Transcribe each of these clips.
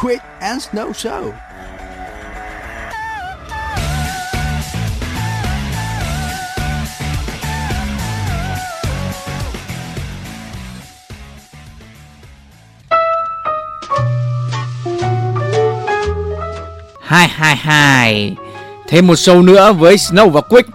Quick and Snow Show. Hai hai hai Thêm một show nữa với Snow và Quick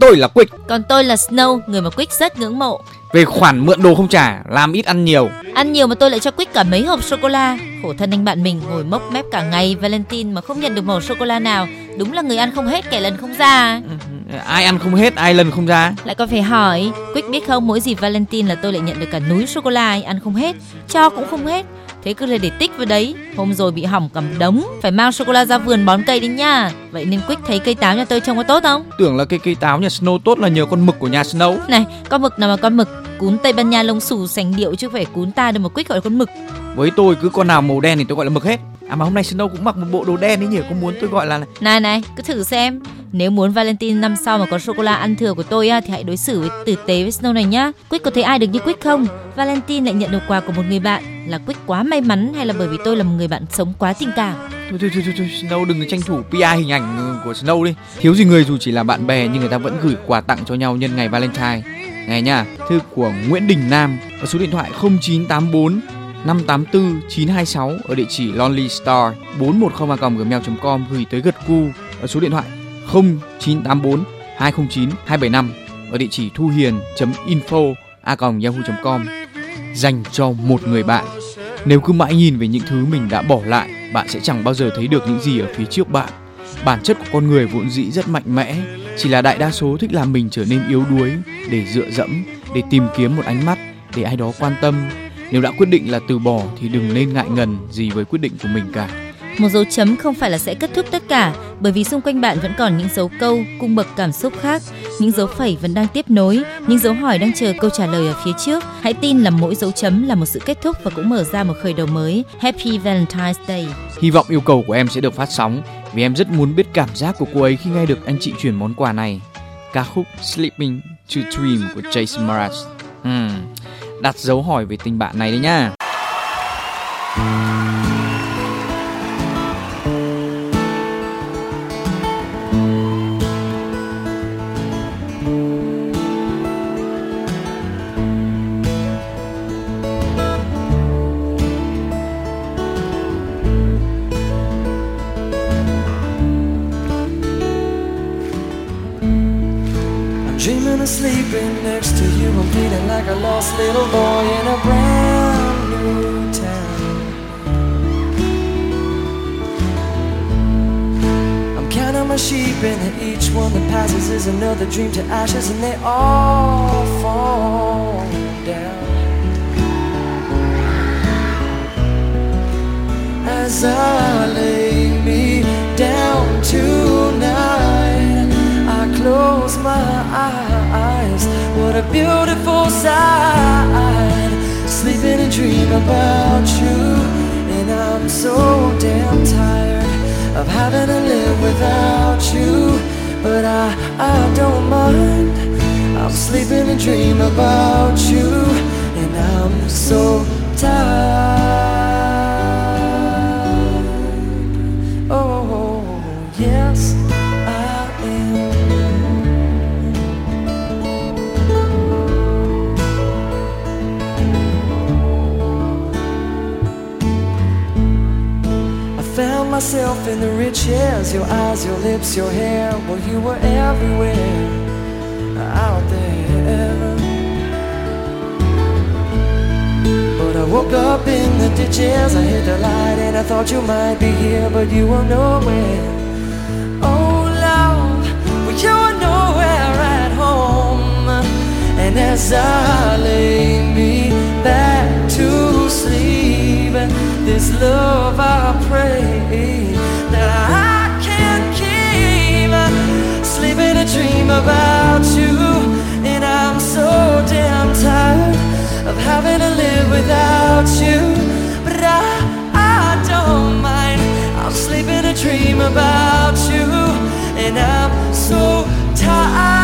Tôi là Quick Còn tôi là Snow, người mà Quick rất ngưỡng mộ. Về khoản mượn đồ không trả Làm ít ăn nhiều Ăn nhiều mà tôi lại cho Quick cả mấy hộp sô cô la. Khổ thân anh bạn mình ngồi mốc mép cả ngày Valentine mà không nhận được mẩu sô cô la nào. Đúng là người ăn không hết kẻ lần không ra. Ai ăn không hết ai lần không ra Lại còn phải hỏi, Quick biết không, mỗi dịp Valentine là tôi lại nhận được cả núi sô cô la, ăn không hết, cho cũng không hết. Thế cứ là để tích vào đấy. Hôm rồi bị hỏng cầm đống, phải mang sô cô la ra vườn bón cây đi nha. Vậy nên Quick thấy cây táo nhà tôi trông có tốt không? Tưởng là cây cây táo nhà Snow tốt là nhờ con mực của nhà Snow Này, con mực nào mà con mực, cún Tây Ban Nha lông xù sành điệu chứ phải cún ta đâu mà Quick gọi là con mực. Với tôi cứ con nào màu đen thì tôi gọi là mực hết À mà hôm nay Snow cũng mặc một bộ đồ đen ấy nhỉ Có muốn tôi gọi là Này này, cứ thử xem. Nếu muốn Valentine năm sau mà có sô cô la ăn thừa của tôi á, thì hãy đối xử với tử tế với Snow này nhá. Quick có thấy ai được như Quick không? Valentine lại nhận được quà của một người bạn. Là Quick quá may mắn hay là bởi vì tôi là một người bạn sống quá tình cảm? Thôi thôi thôi, thôi, thôi Snow đừng tranh thủ PR hình ảnh ừ, của Snow đi Thiếu gì người dù chỉ là bạn bè Nhưng người ta vẫn gửi quà tặng cho nhau nhân ngày Valentine Này nha Thư của Nguyễn Đình Nam Ở số điện thoại 0984 584 926 Ở địa chỉ Lonely Star 410 gmail.com Gửi tới gật cu Ở số điện thoại 0984 209 275 Ở địa chỉ thu hiền.info a yahoo.com Dành cho một người bạn nếu cứ mãi nhìn về những thứ mình đã bỏ lại, bạn sẽ chẳng bao giờ thấy được những gì ở phía trước bạn. Bản chất của con người vốn dĩ rất mạnh mẽ, chỉ là đại đa số thích làm mình trở nên yếu đuối để dựa dẫm, để tìm kiếm một ánh mắt, để ai đó quan tâm. Nếu đã quyết định là từ bỏ thì đừng nên ngại ngần gì với quyết định của mình cả. Một dấu chấm không phải là sẽ kết thúc tất cả, bởi vì xung quanh bạn vẫn còn những dấu câu, cung bậc cảm xúc khác, những dấu phẩy vẫn đang tiếp nối, những dấu hỏi đang chờ câu trả lời ở phía trước. Hãy tin là mỗi dấu chấm là một sự kết thúc và cũng mở ra một khởi đầu mới. Happy Valentine's Day. Hy vọng yêu cầu của em sẽ được phát sóng vì em rất muốn biết cảm giác của cô ấy khi nghe được anh chị chuyển món quà này. Ca khúc Sleeping to Dream của Jason Mraz. Hmm, đặt dấu hỏi về tình bạn này đấy nhá. Dream about you. And I'm so damn tired of having to live without you. But I, I don't mind. I'm sleeping and dream about you. And I'm so tired. Myself in the rich years, your eyes, your lips, your hair. Well, you were everywhere out there. But I woke up in the ditches, I hit the light, and I thought you might be here, but you were nowhere. Oh, Lord, well, you were nowhere at home. And as I lay me back to sleep, this love I pray that I can keep. Sleeping a dream about you, and I'm so damn tired of having to live without you. But I, I don't mind. I'm sleeping a dream about you, and I'm so tired.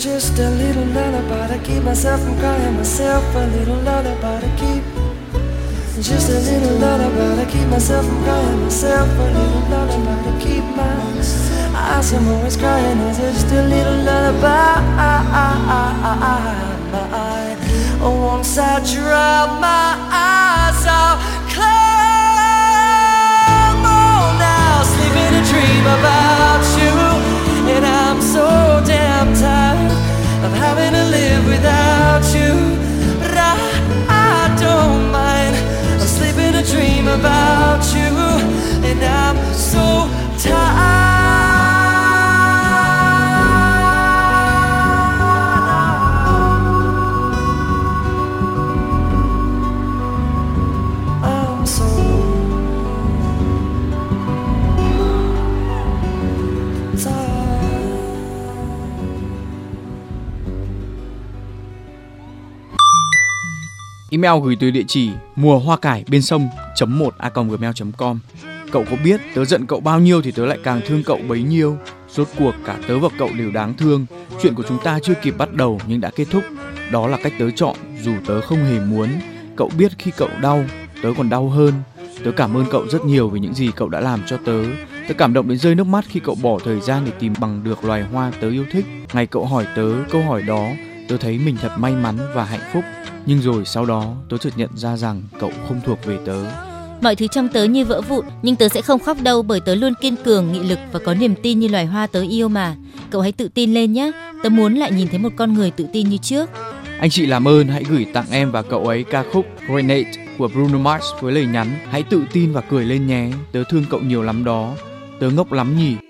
To keep myself from crying myself. A little lullaby to keep. Just a little lullaby to keep myself from crying myself. A little lullaby to keep my eyes from always crying. Is just a little lullaby? Oh, once I dry my eyes, I'll climb on now, sleeping a dream about you. And I'm so damn tired having to live without you. But I, I don't mind. I'm sleeping a dream about you. And I'm so tired. Email gửi từ địa chỉ mùa hoa cải bên sông chấm một a gmail.com Cậu có biết tớ giận cậu bao nhiêu thì tớ lại càng thương cậu bấy nhiêu. Rốt cuộc cả tớ và cậu đều đáng thương. Chuyện của chúng ta chưa kịp bắt đầu nhưng đã kết thúc. Đó là cách tớ chọn dù tớ không hề muốn. Cậu biết khi cậu đau, tớ còn đau hơn. Tớ cảm ơn cậu rất nhiều vì những gì cậu đã làm cho tớ. Tớ cảm động đến rơi nước mắt khi cậu bỏ thời gian để tìm bằng được loài hoa tớ yêu thích. Ngày cậu hỏi tớ câu hỏi đó, tớ thấy mình thật may mắn và hạnh phúc. Nhưng rồi sau đó tớ chợt nhận ra rằng cậu không thuộc về tớ. Mọi thứ trong tớ như vỡ vụn, nhưng tớ sẽ không khóc đâu bởi tớ luôn kiên cường, nghị lực và có niềm tin như loài hoa tớ yêu mà. Cậu hãy tự tin lên nhé. Tớ muốn lại nhìn thấy một con người tự tin như trước. Anh chị làm ơn hãy gửi tặng em và cậu ấy ca khúc Grenade của Bruno Mars với lời nhắn Hãy tự tin và cười lên nhé, tớ thương cậu nhiều lắm đó. Tớ ngốc lắm nhỉ.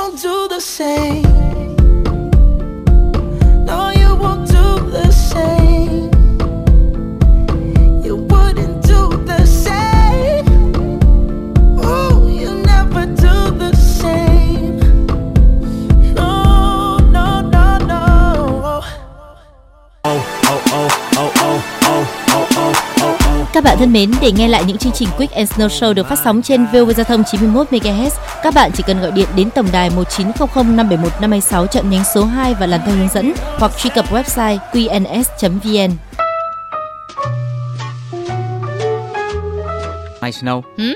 won't do the same. Thân mến, để nghe lại những chương trình Quick and Snow Show được phát sóng trên VOV Giao thông 91 MHz, các bạn chỉ cần gọi điện đến tổng đài 1900 571 526 chọn nhánh số 2 và làm theo hướng dẫn hoặc truy cập website qns.vn. Này Snow, Hử?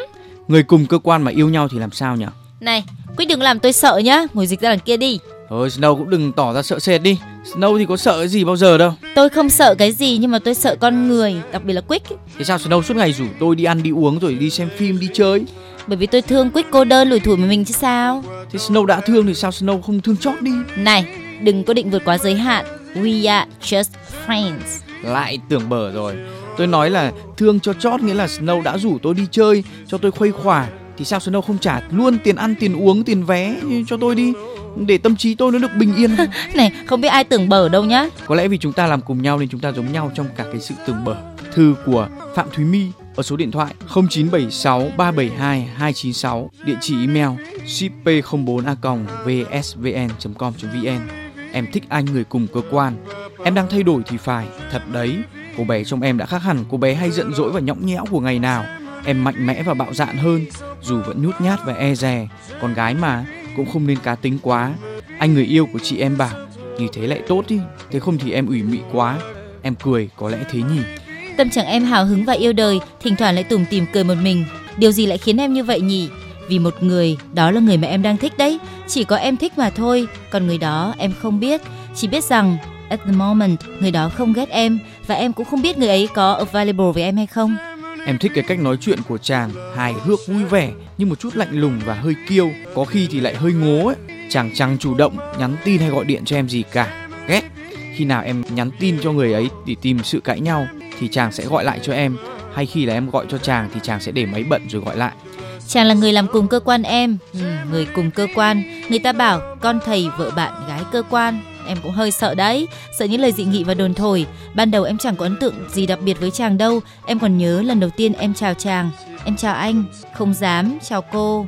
người cùng cơ quan mà yêu nhau thì làm sao nhỉ? Này, Quick đừng làm tôi sợ nhá, ngồi dịch ra đằng kia đi. Thôi Snow cũng đừng tỏ ra sợ sệt đi. Snow thì có sợ cái gì bao giờ đâu. Tôi không sợ cái gì nhưng mà tôi sợ con người, đặc biệt là Quick. ấy. Thế sao Snow suốt ngày rủ tôi đi ăn đi uống rồi đi xem phim đi chơi? Bởi vì tôi thương Quick cô đơn lủi thủi một mình chứ sao. Thế Snow đã thương thì sao Snow không thương chót đi? Này, đừng có định vượt quá giới hạn. We are just friends. Lại tưởng bở rồi. Tôi nói là thương cho chót nghĩa là Snow đã rủ tôi đi chơi, cho tôi khuây khỏa thì sao Snow không trả luôn tiền ăn, tiền uống, tiền vé cho tôi đi để tâm trí tôi nó được bình yên. Này, không biết ai tưởng bở đâu nhá. Có lẽ vì chúng ta làm cùng nhau nên chúng ta giống nhau trong cả cái sự tưởng bở. Thư của Phạm Thúy My ở số điện thoại 0976 372 296, địa chỉ email ship04a vsvn.com.vn. Em thích anh người cùng cơ quan. Em đang thay đổi thì phải, thật đấy. Cô bé trong em đã khác hẳn cô bé hay giận dỗi và nhõng nhẽo của ngày nào. Em mạnh mẽ và bạo dạn hơn, dù vẫn nhút nhát và e dè. Con gái mà, cũng không nên cá tính quá. Anh người yêu của chị em bảo như thế lại tốt đi, thế không thì em ủy mị quá. Em cười, có lẽ thế nhỉ. Tâm trạng em hào hứng và yêu đời, thỉnh thoảng lại tủm tỉm cười một mình. Điều gì lại khiến em như vậy nhỉ? Vì một người, đó là người mà em đang thích đấy. Chỉ có em thích mà thôi, còn người đó em không biết. Chỉ biết rằng at the moment người đó không ghét em và em cũng không biết người ấy có available với em hay không. Em thích cái cách nói chuyện của chàng, hài hước vui vẻ nhưng một chút lạnh lùng và hơi kiêu, có khi thì lại hơi ngố ấy. Chàng chẳng chủ động nhắn tin hay gọi điện cho em gì cả. Ghét. Khi nào em nhắn tin cho người ấy để tìm sự cãi nhau thì chàng sẽ gọi lại cho em, hay khi là em gọi cho chàng thì chàng sẽ để máy bận rồi gọi lại. Chàng là người làm cùng cơ quan em, ừ, người cùng cơ quan. Người ta bảo con thầy vợ bạn gái cơ quan. Em cũng hơi sợ đấy, sợ những lời dị nghị và đồn thổi. Ban đầu em chẳng có ấn tượng gì đặc biệt với chàng đâu. Em còn nhớ lần đầu tiên em chào chàng. Em chào anh, không dám, chào cô.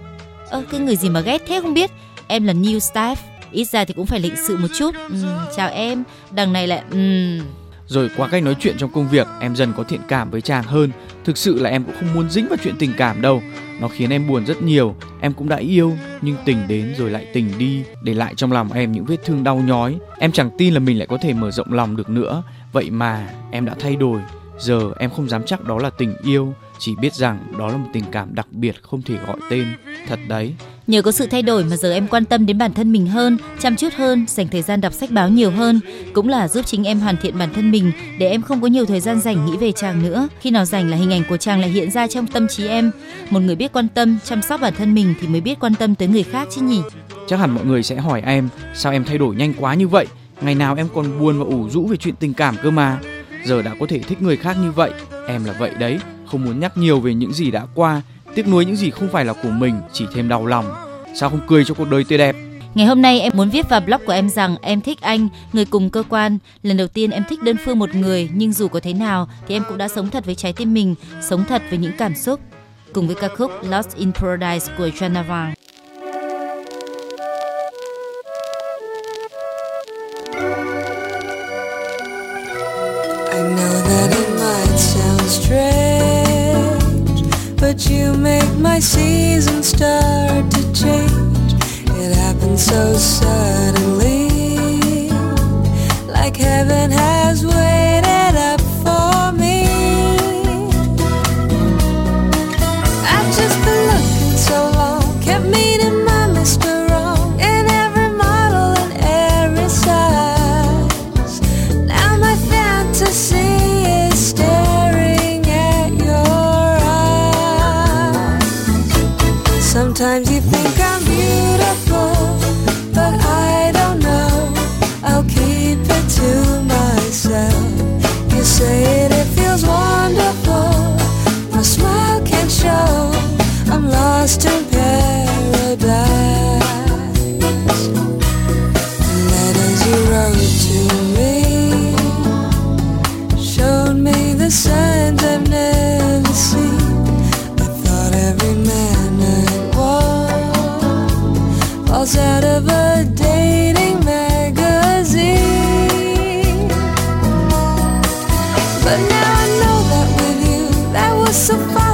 Ơ, cái người gì mà ghét thế không biết. Em là new staff, ít ra thì cũng phải lịch sự một chút. Ừ, chào em, đằng này lại... Ừ. Rồi qua cách nói chuyện trong công việc, em dần có thiện cảm với chàng hơn. Thực sự là em cũng không muốn dính vào chuyện tình cảm đâu. Nó khiến em buồn rất nhiều. Em cũng đã yêu, nhưng tình đến rồi lại tình đi, để lại trong lòng em những vết thương đau nhói. Em chẳng tin là mình lại có thể mở rộng lòng được nữa. Vậy mà em đã thay đổi. Giờ em không dám chắc đó là tình yêu, chỉ biết rằng đó là một tình cảm đặc biệt không thể gọi tên. Thật đấy. Nhờ có sự thay đổi mà giờ em quan tâm đến bản thân mình hơn, chăm chút hơn, dành thời gian đọc sách báo nhiều hơn, cũng là giúp chính em hoàn thiện bản thân mình để em không có nhiều thời gian rảnh nghĩ về chàng nữa. Khi nào rảnh là hình ảnh của chàng lại hiện ra trong tâm trí em. Một người biết quan tâm, chăm sóc bản thân mình thì mới biết quan tâm tới người khác chứ nhỉ. Chắc hẳn mọi người sẽ hỏi em sao em thay đổi nhanh quá như vậy. Ngày nào em còn buồn và ủ rũ về chuyện tình cảm cơ mà. Giờ đã có thể thích người khác như vậy. Em là vậy đấy, không muốn nhắc nhiều về những gì đã qua, tiếc nuối những gì không phải là của mình, chỉ thêm đau lòng. Sao không cười cho cuộc đời tươi đẹp? Ngày hôm nay em muốn viết vào blog của em rằng em thích anh, người cùng cơ quan. Lần đầu tiên em thích đơn phương một người, nhưng dù có thế nào thì em cũng đã sống thật với trái tim mình, sống thật với những cảm xúc. Cùng với ca khúc Lost in Paradise của Joanna Vang. But you make my season start to change. It happened so suddenly, like heaven has But now I know that with you, that was so fun.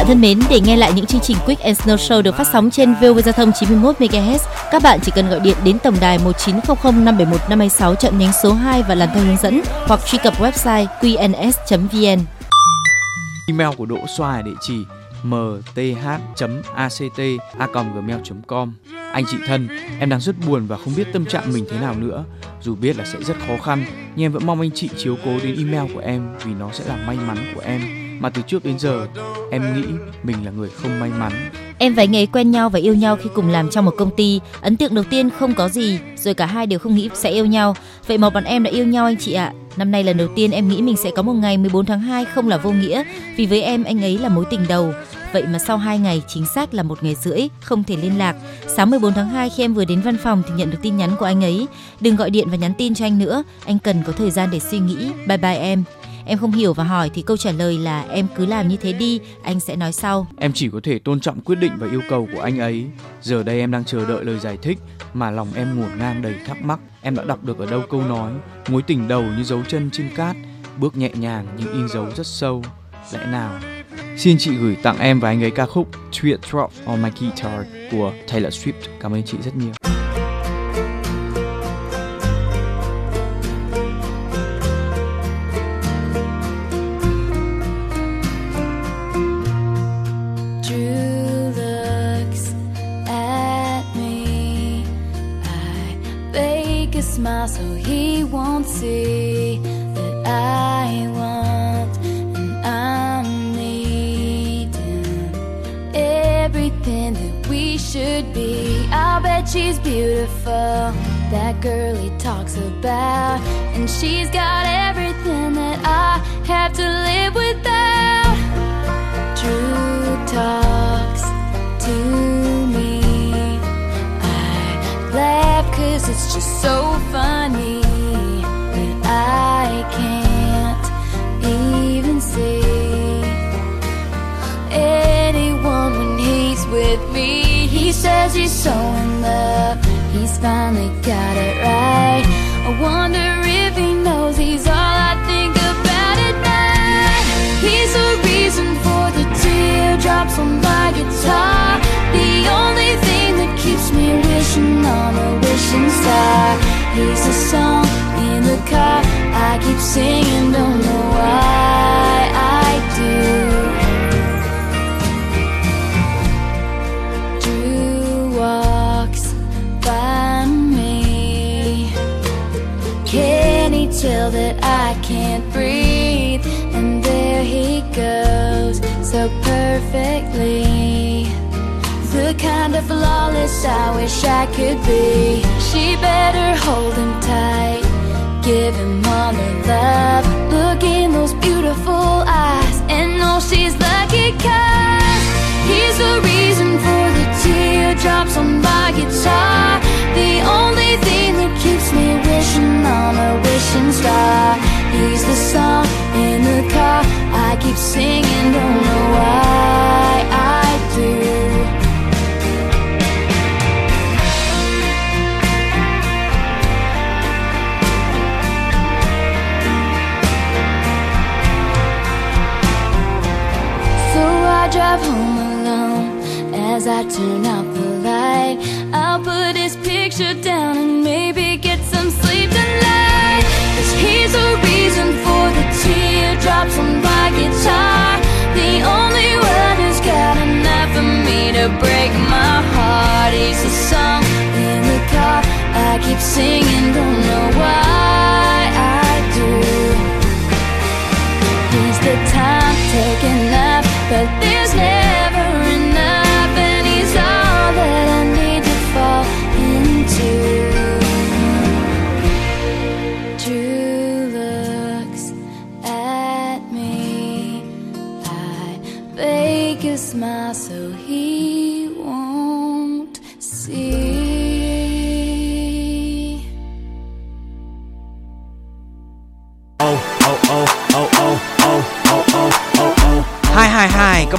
Bạn thân mến, để nghe lại những chương trình Quick and Snow Show được phát sóng trên VOV Giao thông 91 MHz, các bạn chỉ cần gọi điện đến tổng đài 1900 571 526 chọn nhánh số 2 và làm theo hướng dẫn hoặc truy cập website qns.vn. Email của Đỗ Xoài địa chỉ mth.act@gmail.com. Anh chị thân, em đang rất buồn và không biết tâm trạng mình thế nào nữa. Dù biết là sẽ rất khó khăn, nhưng em vẫn mong anh chị chiếu cố đến email của em vì nó sẽ là may mắn của em. Mà từ trước đến giờ, em nghĩ mình là người không may mắn. Em và anh ấy quen nhau và yêu nhau khi cùng làm trong một công ty. Ấn tượng đầu tiên không có gì, rồi cả hai đều không nghĩ sẽ yêu nhau. Vậy mà bọn em đã yêu nhau anh chị ạ. Năm nay lần đầu tiên em nghĩ mình sẽ có một ngày 14 tháng 2 không là vô nghĩa, vì với em anh ấy là mối tình đầu. Vậy mà sau 2 ngày, chính xác là một ngày rưỡi, không thể liên lạc. Sáng 14 tháng 2 khi em vừa đến văn phòng thì nhận được tin nhắn của anh ấy. Đừng gọi điện và nhắn tin cho anh nữa, anh cần có thời gian để suy nghĩ. Bye bye em. Em không hiểu và hỏi thì câu trả lời là em cứ làm như thế đi, anh sẽ nói sau. Em chỉ có thể tôn trọng quyết định và yêu cầu của anh ấy. Giờ đây em đang chờ đợi lời giải thích mà lòng em ngổn ngang đầy thắc mắc. Em đã đọc được ở đâu câu nói mối tình đầu như dấu chân trên cát, bước nhẹ nhàng nhưng in dấu rất sâu. Lẽ nào? Xin chị gửi tặng em và anh ấy ca khúc Teardrop on My Guitar của Taylor Swift. Cảm ơn chị rất nhiều. So he won't see that I want and I'm needing everything that we should be. I'll bet she's beautiful. That girl he talks about, and she's got everything that I have to live without. Drew talks it's just so funny. But I can't even see anyone when he's with me. He says he's so in love. He's finally got it right. I wonder if he knows he's all I think about at night. He's the reason for the teardrops on my guitar. Star. He's a song in the car. I keep singing, don't know why I do. Drew walks by me. Can he tell that I can't breathe? And there he goes, so perfectly. The kind of flawless I wish I could be. She better hold him tight. Give him all her love. Look in those beautiful eyes And know she's lucky cause He's the reason for the teardrops on my guitar. The only thing that keeps me wishing on her wishing out the light. I'll put his picture down and maybe get some sleep tonight. Cause he's the reason for the teardrops on my guitar. The only one who's got enough for me to break my heart. He's the song in the car I keep singing,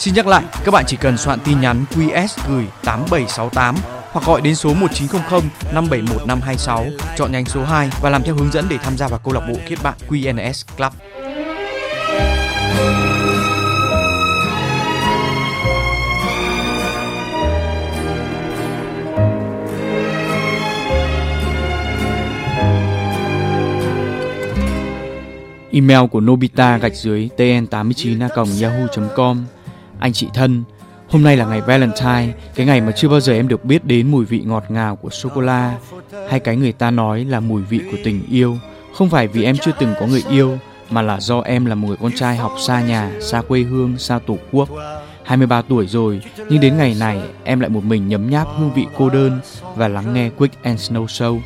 Xin nhắc lại, các bạn chỉ cần soạn tin nhắn QS gửi 8768 hoặc gọi đến số 1900 571 526 chọn nhánh số 2 và làm theo hướng dẫn để tham gia vào câu lạc bộ kết bạn QNS Club. Email của Nobita gạch dưới tn89 yahoo.com anh chị thân, hôm nay là ngày Valentine, cái ngày mà chưa bao giờ em được biết đến mùi vị ngọt ngào của sô cô la hay cái người ta nói là mùi vị của tình yêu. Không phải vì em chưa từng có người yêu mà là do em là một người con trai học xa nhà, xa quê hương, xa tổ quốc. 23 tuổi rồi, nhưng đến ngày này em lại một mình nhấm nháp hương vị cô đơn và lắng nghe Quick and Snow Show.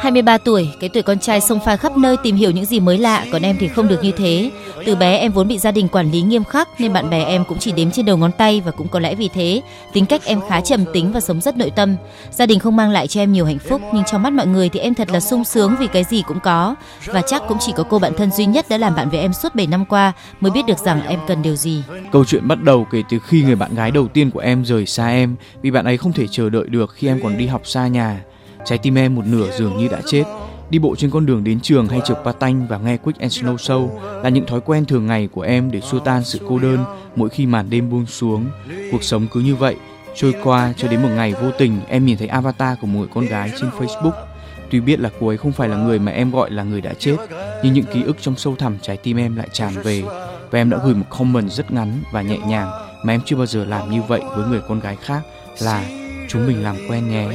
23 tuổi, cái tuổi con trai xông pha khắp nơi tìm hiểu những gì mới lạ, còn em thì không được như thế. Từ bé em vốn bị gia đình quản lý nghiêm khắc nên bạn bè em cũng chỉ đếm trên đầu ngón tay và cũng có lẽ vì thế, tính cách em khá trầm tính và sống rất nội tâm. Gia đình không mang lại cho em nhiều hạnh phúc, nhưng trong mắt mọi người thì em thật là sung sướng vì cái gì cũng có. Và chắc cũng chỉ có cô bạn thân duy nhất đã làm bạn với em suốt 7 năm qua mới biết được rằng em cần điều gì. Câu chuyện bắt đầu kể từ khi người bạn gái đầu tiên của em rời xa em vì bạn ấy không thể chờ đợi được khi em còn đi học xa nhà. Trái tim em một nửa dường như đã chết. Đi bộ trên con đường đến trường hay trượt patin và nghe Quick and Snow Show là những thói quen thường ngày của em để xua tan sự cô đơn mỗi khi màn đêm buông xuống. Cuộc sống cứ như vậy trôi qua cho đến một ngày vô tình em nhìn thấy avatar của một người con gái trên Facebook. Tuy biết là cô ấy không phải là người mà em gọi là người đã chết, nhưng những ký ức trong sâu thẳm trái tim em lại tràn về và em đã gửi một comment rất ngắn và nhẹ nhàng mà em chưa bao giờ làm như vậy với người con gái khác là chúng mình làm quen nhé.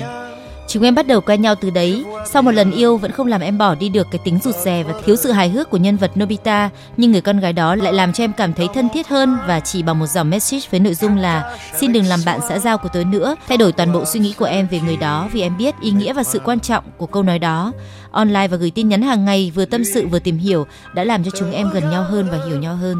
Chúng em bắt đầu quen nhau từ đấy. Sau một lần yêu vẫn không làm em bỏ đi được cái tính rụt rè và thiếu sự hài hước của nhân vật Nobita, nhưng người con gái đó lại làm cho em cảm thấy thân thiết hơn và chỉ bằng một dòng message với nội dung là xin đừng làm bạn xã giao của tớ nữa, thay đổi toàn bộ suy nghĩ của em về người đó vì em biết ý nghĩa và sự quan trọng của câu nói đó. Online và gửi tin nhắn hàng ngày vừa tâm sự vừa tìm hiểu đã làm cho chúng em gần nhau hơn và hiểu nhau hơn.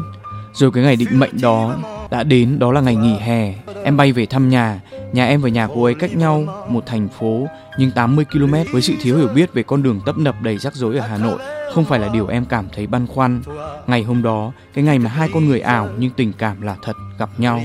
Rồi cái ngày định mệnh đó đã đến, đó là ngày nghỉ hè. Em bay về thăm nhà. Nhà em và nhà cô ấy cách nhau một thành phố nhưng 80 km với sự thiếu hiểu biết về con đường tấp nập đầy rắc rối ở Hà Nội không phải là điều em cảm thấy băn khoăn. Ngày hôm đó, cái ngày mà hai con người ảo nhưng tình cảm là thật gặp nhau.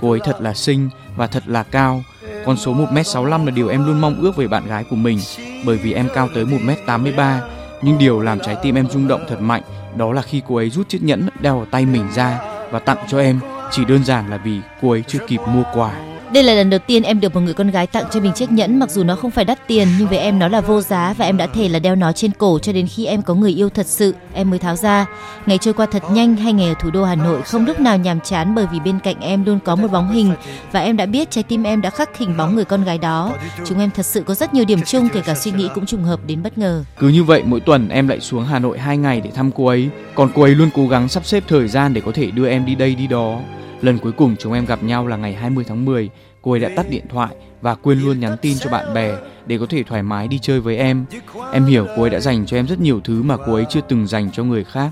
Cô ấy thật là xinh và thật là cao. Con số 1m65 là điều em luôn mong ước về bạn gái của mình bởi vì em cao tới 1m83. Nhưng điều làm trái tim em rung động thật mạnh đó là khi cô ấy rút chiếc nhẫn đeo vào tay mình ra và tặng cho em chỉ đơn giản là vì cô ấy chưa kịp mua quà. Đây là lần đầu tiên em được một người con gái tặng cho mình chiếc nhẫn mặc dù nó không phải đắt tiền nhưng với em nó là vô giá và em đã thề là đeo nó trên cổ cho đến khi em có người yêu thật sự em mới tháo ra. Ngày trôi qua thật nhanh Hai ngày ở thủ đô Hà Nội không lúc nào nhàm chán bởi vì bên cạnh em luôn có một bóng hình và em đã biết trái tim em đã khắc hình bóng người con gái đó. Chúng em thật sự có rất nhiều điểm chung kể cả suy nghĩ cũng trùng hợp đến bất ngờ. Cứ như vậy mỗi tuần em lại xuống Hà Nội hai ngày để thăm cô ấy, còn cô ấy luôn cố gắng sắp xếp thời gian để có thể đưa em đi đây đi đó. Lần cuối cùng chúng em gặp nhau là ngày 20 tháng 10, cô ấy đã tắt điện thoại và quên luôn nhắn tin cho bạn bè để có thể thoải mái đi chơi với em. Em hiểu cô ấy đã dành cho em rất nhiều thứ mà cô ấy chưa từng dành cho người khác.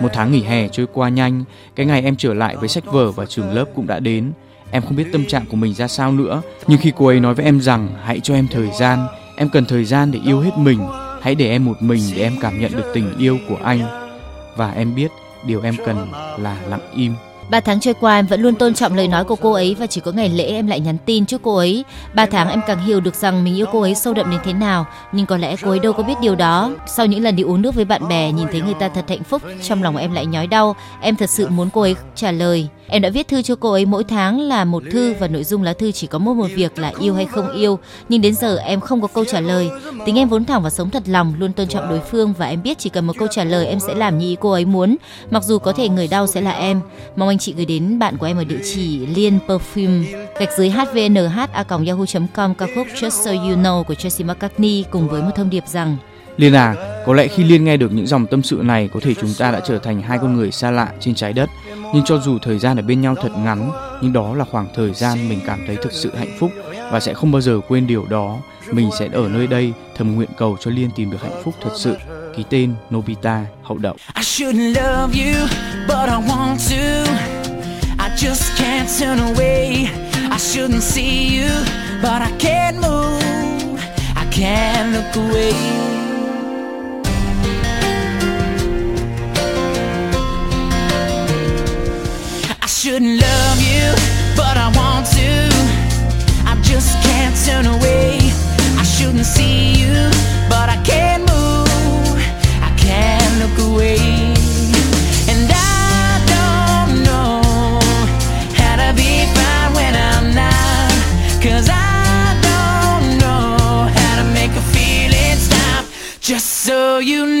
Một tháng nghỉ hè trôi qua nhanh, cái ngày em trở lại với sách vở và trường lớp cũng đã đến. Em không biết tâm trạng của mình ra sao nữa, nhưng khi cô ấy nói với em rằng hãy cho em thời gian, em cần thời gian để yêu hết mình, hãy để em một mình để em cảm nhận được tình yêu của anh. Và em biết điều em cần là lặng im. Ba tháng trôi qua em vẫn luôn tôn trọng lời nói của cô ấy và chỉ có ngày lễ em lại nhắn tin trước cô ấy. Ba tháng em càng hiểu được rằng mình yêu cô ấy sâu đậm đến thế nào, nhưng có lẽ cô ấy đâu có biết điều đó. Sau những lần đi uống nước với bạn bè, nhìn thấy người ta thật hạnh phúc, trong lòng em lại nhói đau. Em thật sự muốn cô ấy trả lời. Em đã viết thư cho cô ấy mỗi tháng là một thư và nội dung lá thư chỉ có một một việc là yêu hay không yêu. Nhưng đến giờ em không có câu trả lời. Tính em vốn thẳng và sống thật lòng, luôn tôn trọng đối phương và em biết chỉ cần một câu trả lời em sẽ làm như ý cô ấy muốn. Mặc dù có thể người đau sẽ là em. Mong anh chị gửi đến bạn của em ở địa chỉ liên perfume gạch dưới hvnh a yahoo.com ca khúc Just So You Know của Tracy McCartney cùng với một thông điệp rằng Liên à, có lẽ khi Liên nghe được những dòng tâm sự này có thể chúng ta đã trở thành hai con người xa lạ trên trái đất. Nhưng cho dù thời gian ở bên nhau thật ngắn, nhưng đó là khoảng thời gian mình cảm thấy thực sự hạnh phúc và sẽ không bao giờ quên điều đó. Mình sẽ ở nơi đây thầm nguyện cầu cho Liên tìm được hạnh phúc thật sự. Ký tên Nobita Hậu Đậu. I shouldn't love you, but I want to. I just can't turn away. I shouldn't see you, but I can't move. I can't look away. I shouldn't love you, but I want to. I just can't turn away. I shouldn't see you, but I can't you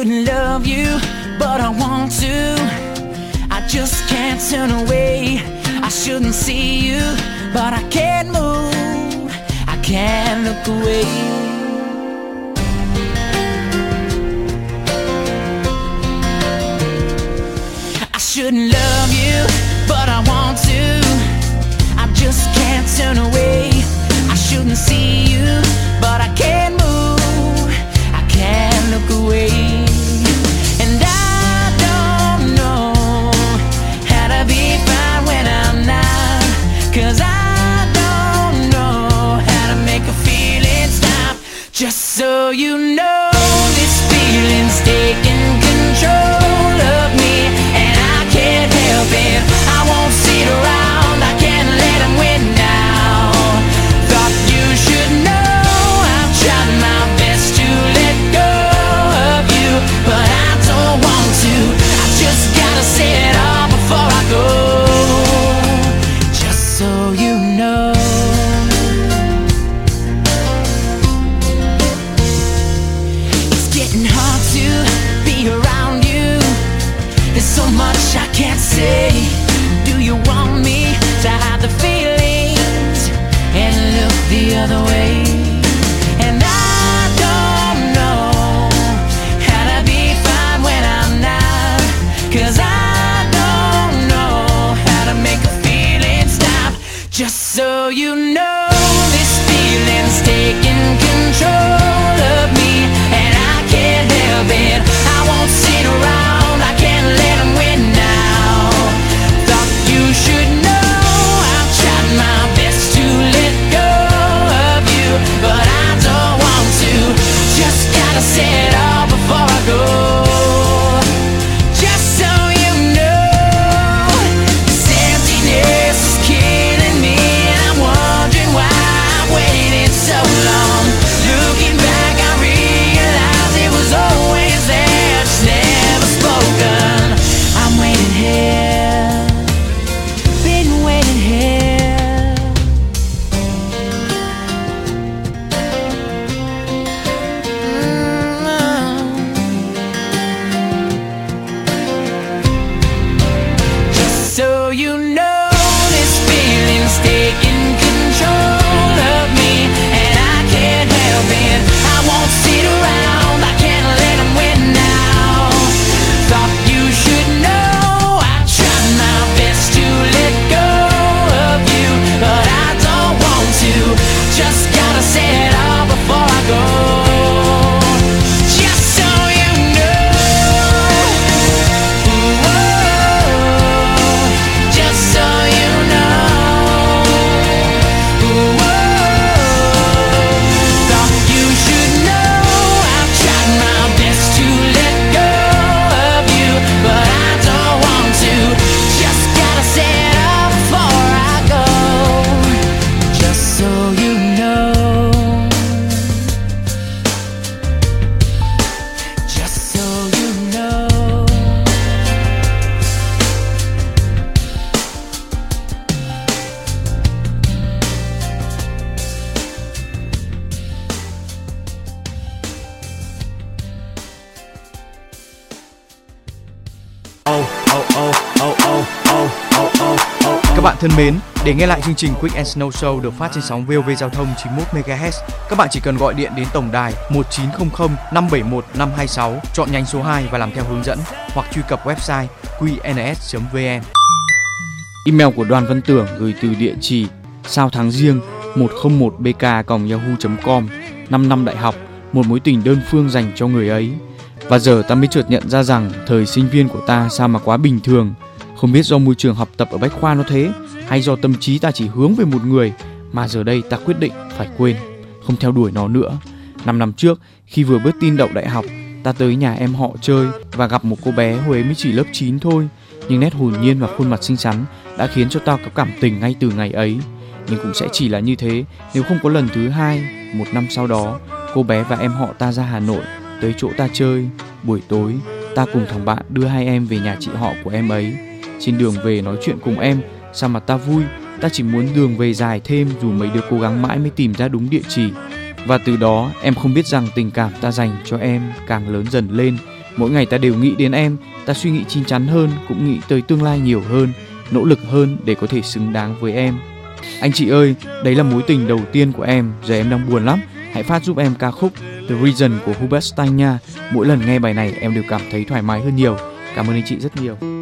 shouldn't love you, but I want to. I just can't turn away. I shouldn't see you, but I can't move. I can't look away. I shouldn't love you, but I want to. I just can't turn away. I shouldn't see you, but I can't move. I can't look away. You know, thân mến, để nghe lại chương trình Quick and Snow Show được phát trên sóng VOV Giao thông 91 MHz, các bạn chỉ cần gọi điện đến tổng đài 1900 571 526, chọn nhánh số 2 và làm theo hướng dẫn hoặc truy cập website qns.vn. Email của Đoàn Văn Tưởng gửi từ địa chỉ sao tháng riêng 101bk@yahoo.com. 5 năm đại học, một mối tình đơn phương dành cho người ấy. Và giờ ta mới chợt nhận ra rằng thời sinh viên của ta sao mà quá bình thường. Không biết do môi trường học tập ở Bách Khoa nó thế hay do tâm trí ta chỉ hướng về một người mà giờ đây ta quyết định phải quên, không theo đuổi nó nữa. Năm năm trước, khi vừa bước tin đậu đại học, ta tới nhà em họ chơi và gặp một cô bé huế mới chỉ lớp 9 thôi. Nhưng nét hồn nhiên và khuôn mặt xinh xắn đã khiến cho tao có cảm tình ngay từ ngày ấy. Nhưng cũng sẽ chỉ là như thế nếu không có lần thứ hai. Một năm sau đó, cô bé và em họ ta ra Hà Nội tới chỗ ta chơi. Buổi tối, ta cùng thằng bạn đưa hai em về nhà chị họ của em ấy. Trên đường về nói chuyện cùng em, sao mà ta vui, ta chỉ muốn đường về dài thêm dù mấy đứa cố gắng mãi mới tìm ra đúng địa chỉ. Và từ đó em không biết rằng tình cảm ta dành cho em càng lớn dần lên. Mỗi ngày ta đều nghĩ đến em, ta suy nghĩ chín chắn hơn, cũng nghĩ tới tương lai nhiều hơn, nỗ lực hơn để có thể xứng đáng với em. Anh chị ơi, đấy là mối tình đầu tiên của em, giờ em đang buồn lắm. Hãy phát giúp em ca khúc The Reason của Hubert Stein nha. Mỗi lần nghe bài này em đều cảm thấy thoải mái hơn nhiều. Cảm ơn anh chị rất nhiều.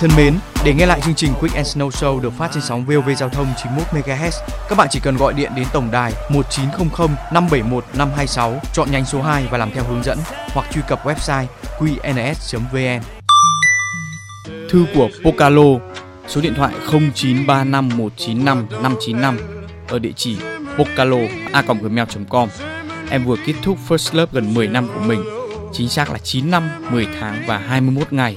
Thân mến, để nghe lại chương trình Quick and Snow Show được phát trên sóng VOV Giao thông 91 MHz, các bạn chỉ cần gọi điện đến tổng đài 1900 571 526, chọn nhánh số 2 và làm theo hướng dẫn hoặc truy cập website qns.vn. Thư của Pocalo, số điện thoại 0935195595 ở địa chỉ pocalo@gmail.com. Em vừa kết thúc First Love gần 10 năm của mình, chính xác là 9 năm, 10 tháng và 21 ngày.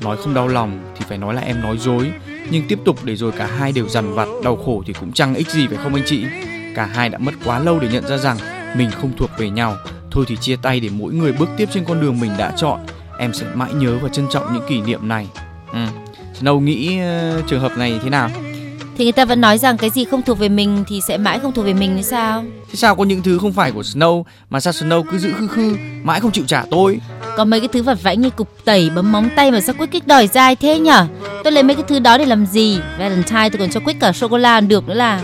Nói không đau lòng thì phải nói là em nói dối. Nhưng tiếp tục để rồi cả hai đều dằn vặt Đau khổ thì cũng chẳng ích gì phải không anh chị? Cả hai đã mất quá lâu để nhận ra rằng Mình không thuộc về nhau. Thôi thì chia tay để mỗi người bước tiếp trên con đường mình đã chọn. Em sẽ mãi nhớ và trân trọng những kỷ niệm này. Ừ. Snow nghĩ uh, trường hợp này thế nào? Thì người ta vẫn nói rằng cái gì không thuộc về mình thì sẽ mãi không thuộc về mình thì sao? Thế sao có những thứ không phải của Snow Mà sao Snow cứ giữ khư khư Mãi không chịu trả tôi Có mấy cái thứ vặt vãnh như cục tẩy, bấm móng tay mà sao Quyết kích đòi dai thế nhở? Tôi lấy mấy cái thứ đó để làm gì? Valentine tôi còn cho Quyết cả sô cô la được nữa là.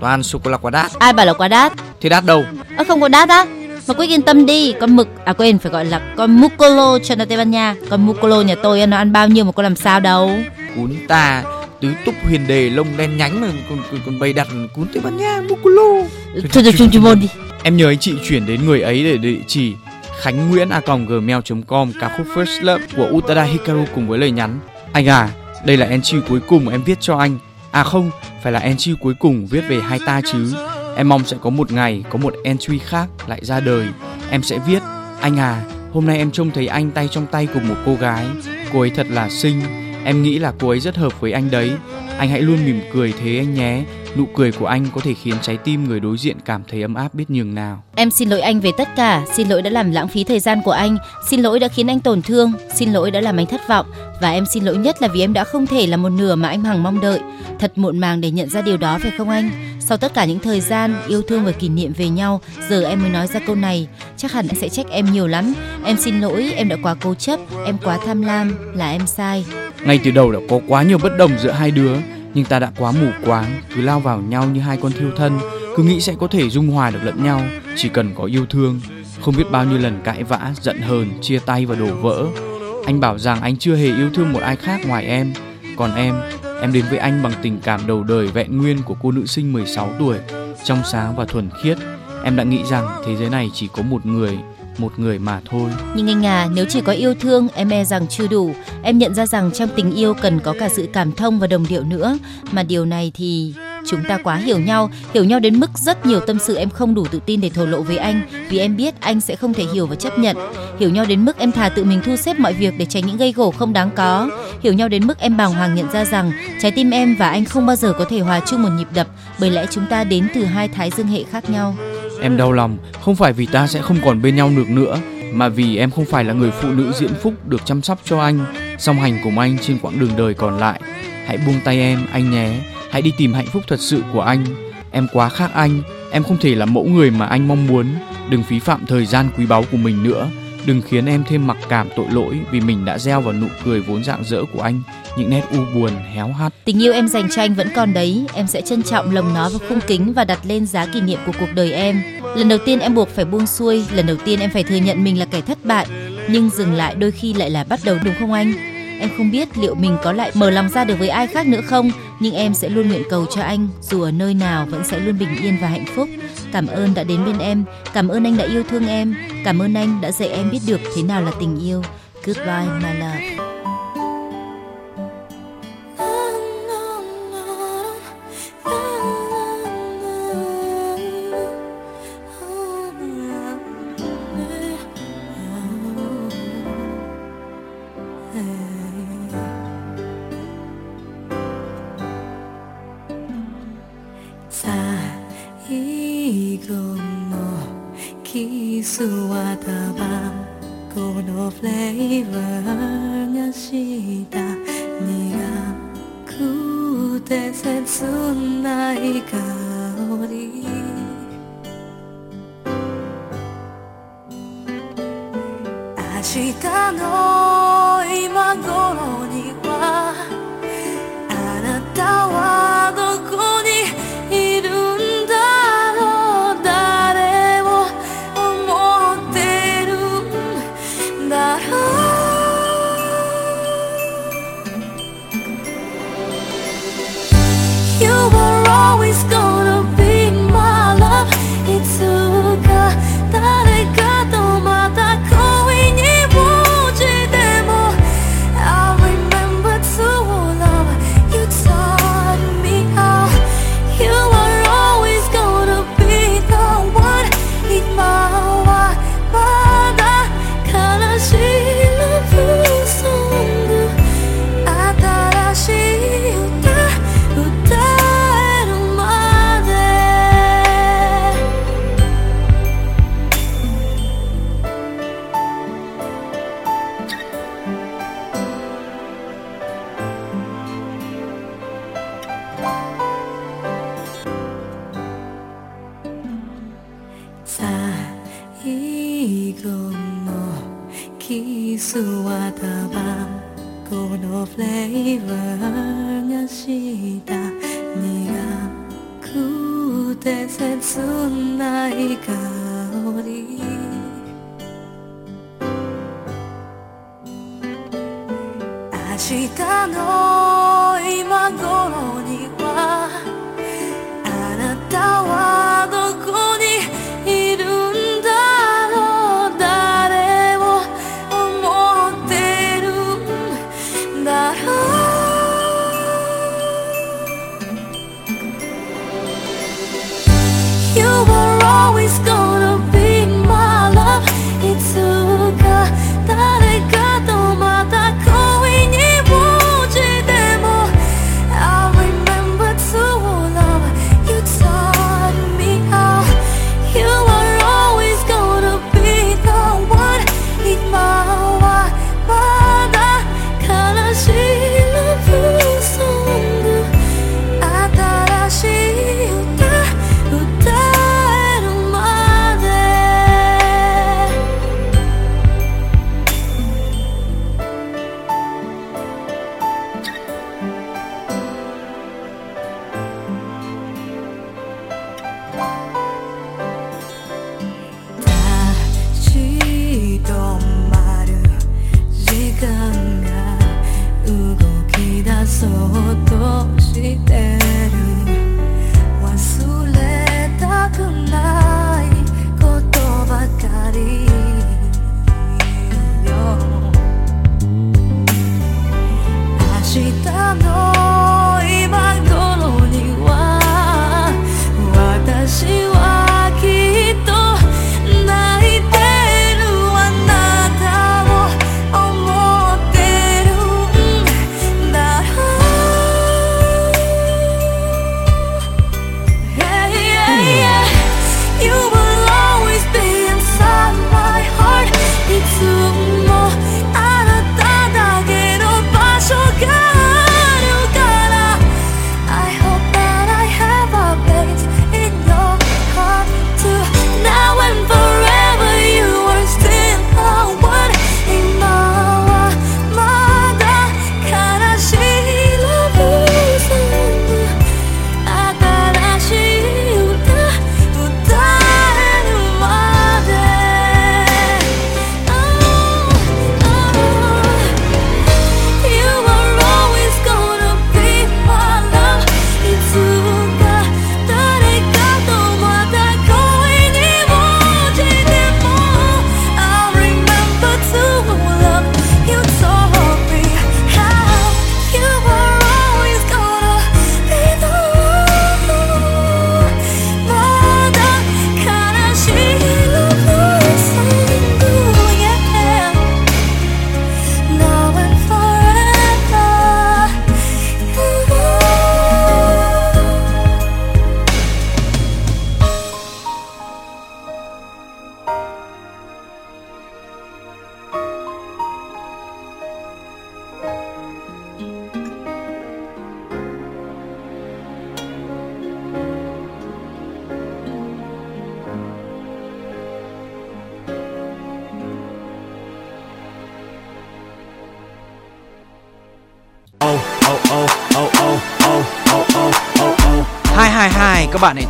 Toàn sô cô la quá đắt Ai bảo là quá đắt? Thế đắt đâu Ơ không có đắt á? Mà Quyết yên tâm đi, con mực, à quên phải gọi là con mucolo cho nó Tây Ban Nha. Con mucolo nhà tôi nó ăn bao nhiêu mà có làm sao đâu. Cún ta tứ túc huyền đề lông đen nhánh mà còn còn, còn bày đặt cún Tây Ban Nha Muculo Thôi được chung chung môn đi. Em nhờ anh chị chuyển đến người ấy để địa chỉ khánh nguyễn a gmail.com ca khúc First Love của Utada Hikaru cùng với lời nhắn. Anh à, đây là entry cuối cùng em viết cho anh. À không, phải là entry cuối cùng viết về hai ta chứ. Em mong sẽ có một ngày có một entry khác lại ra đời. Em sẽ viết Anh à, hôm nay em trông thấy anh tay trong tay cùng một cô gái. Cô ấy thật là xinh Em nghĩ là cô ấy rất hợp với anh đấy. Anh hãy luôn mỉm cười thế anh nhé. Nụ cười của anh có thể khiến trái tim người đối diện cảm thấy ấm áp biết nhường nào. Em xin lỗi anh về tất cả, xin lỗi đã làm lãng phí thời gian của anh, xin lỗi đã khiến anh tổn thương, xin lỗi đã làm anh thất vọng. Và em xin lỗi nhất là vì em đã không thể là một nửa mà anh hằng mong đợi. Thật muộn màng để nhận ra điều đó phải không anh? Sau tất cả những thời gian yêu thương và kỷ niệm về nhau, giờ em mới nói ra câu này, chắc hẳn anh sẽ trách em nhiều lắm. Em xin lỗi, em đã quá cố chấp, em quá tham lam, là em sai. Ngay từ đầu đã có quá nhiều bất đồng giữa hai đứa Nhưng ta đã quá mù quáng Cứ lao vào nhau như hai con thiêu thân Cứ nghĩ sẽ có thể dung hòa được lẫn nhau Chỉ cần có yêu thương Không biết bao nhiêu lần cãi vã, giận hờn, chia tay và đổ vỡ Anh bảo rằng anh chưa hề yêu thương một ai khác ngoài em Còn em, em đến với anh bằng tình cảm đầu đời vẹn nguyên của cô nữ sinh 16 tuổi Trong sáng và thuần khiết Em đã nghĩ rằng thế giới này chỉ có một người Một người mà thôi Nhưng anh à, nếu chỉ có yêu thương, em e rằng chưa đủ. Em nhận ra rằng trong tình yêu cần có cả sự cảm thông và đồng điệu nữa. Mà điều này thì chúng ta quá hiểu nhau, hiểu nhau đến mức rất nhiều tâm sự em không đủ tự tin để thổ lộ với anh, vì em biết anh sẽ không thể hiểu và chấp nhận. Hiểu nhau đến mức em thà tự mình thu xếp mọi việc để tránh những gây gổ không đáng có. Hiểu nhau đến mức em bàng hoàng nhận ra rằng trái tim em và anh không bao giờ có thể hòa chung một nhịp đập, bởi lẽ chúng ta đến từ hai thái dương hệ khác nhau. Em đau lòng không phải vì ta sẽ không còn bên nhau được nữa mà vì em không phải là người phụ nữ diễn phúc được chăm sóc cho anh song hành cùng anh trên quãng đường đời còn lại hãy buông tay em anh nhé Hãy đi tìm hạnh phúc thật sự của anh. Em quá khác anh. Em không thể là mẫu người mà anh mong muốn. Đừng phí phạm thời gian quý báu của mình nữa. Đừng khiến em thêm mặc cảm tội lỗi vì mình đã gieo vào nụ cười vốn dạng dỡ của anh những nét u buồn, héo hắt. Tình yêu em dành cho anh vẫn còn đấy. Em sẽ trân trọng lồng nó vào khung kính và đặt lên giá kỷ niệm của cuộc đời em. Lần đầu tiên em buộc phải buông xuôi. Lần đầu tiên em phải thừa nhận mình là kẻ thất bại. Nhưng dừng lại đôi khi lại là bắt đầu đúng không anh? em không biết liệu mình có lại mở lòng ra được với ai khác nữa không nhưng em sẽ luôn nguyện cầu cho anh dù ở nơi nào vẫn sẽ luôn bình yên và hạnh phúc. Cảm ơn đã đến bên em, cảm ơn anh đã yêu thương em, cảm ơn anh đã dạy em biết được thế nào là tình yêu. Goodbye my love.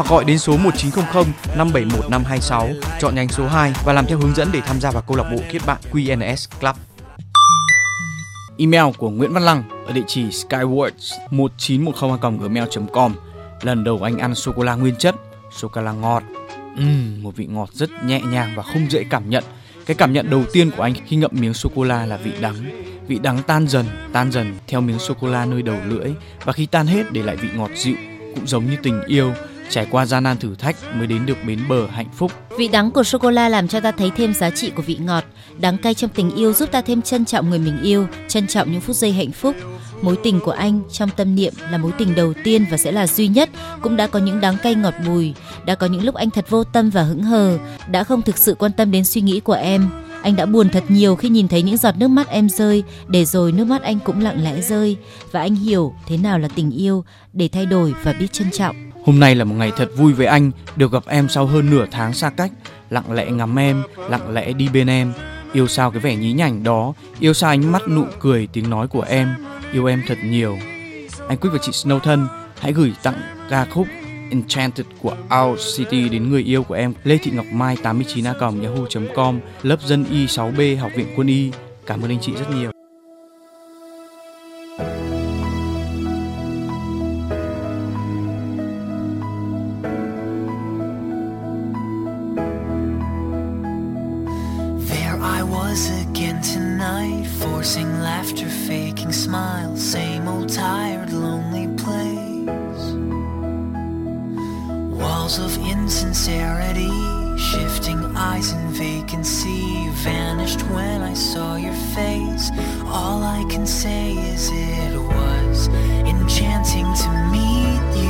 hoặc gọi đến số 1900 571 526 chọn nhánh số 2 và làm theo hướng dẫn để tham gia vào câu lạc bộ kết bạn QNS Club. Email của Nguyễn Văn Lăng ở địa chỉ skywards 1910 gmail.com Lần đầu anh ăn sô cô la nguyên chất, sô cô la ngọt. Uhm, một vị ngọt rất nhẹ nhàng và không dễ cảm nhận. Cái cảm nhận đầu tiên của anh khi ngậm miếng sô cô la là vị đắng. Vị đắng tan dần, tan dần theo miếng sô cô la nơi đầu lưỡi và khi tan hết để lại vị ngọt dịu, cũng giống như tình yêu trải qua gian nan thử thách mới đến được bến bờ hạnh phúc. Vị đắng của sô cô la làm cho ta thấy thêm giá trị của vị ngọt. Đắng cay trong tình yêu giúp ta thêm trân trọng người mình yêu, trân trọng những phút giây hạnh phúc. Mối tình của anh trong tâm niệm là mối tình đầu tiên và sẽ là duy nhất, cũng đã có những đắng cay ngọt bùi, đã có những lúc anh thật vô tâm và hững hờ, đã không thực sự quan tâm đến suy nghĩ của em. Anh đã buồn thật nhiều khi nhìn thấy những giọt nước mắt em rơi, để rồi nước mắt anh cũng lặng lẽ rơi và anh hiểu thế nào là tình yêu để thay đổi và biết trân trọng. Hôm nay là một ngày thật vui với anh, được gặp em sau hơn nửa tháng xa cách, lặng lẽ ngắm em, lặng lẽ đi bên em. Yêu sao cái vẻ nhí nhảnh đó, yêu sao ánh mắt nụ cười tiếng nói của em, yêu em thật nhiều. Anh Quyết và chị Snow thân, hãy gửi tặng ca khúc Enchanted của Our City đến người yêu của em Lê Thị Ngọc Mai 89 a yahoo.com lớp dân y 6B học viện quân y. Cảm ơn anh chị rất nhiều. Laughter, faking smiles, same old tired, lonely place. Walls of insincerity, shifting eyes in vacancy, vanished when I saw your face. All I can say is it was enchanting to meet you.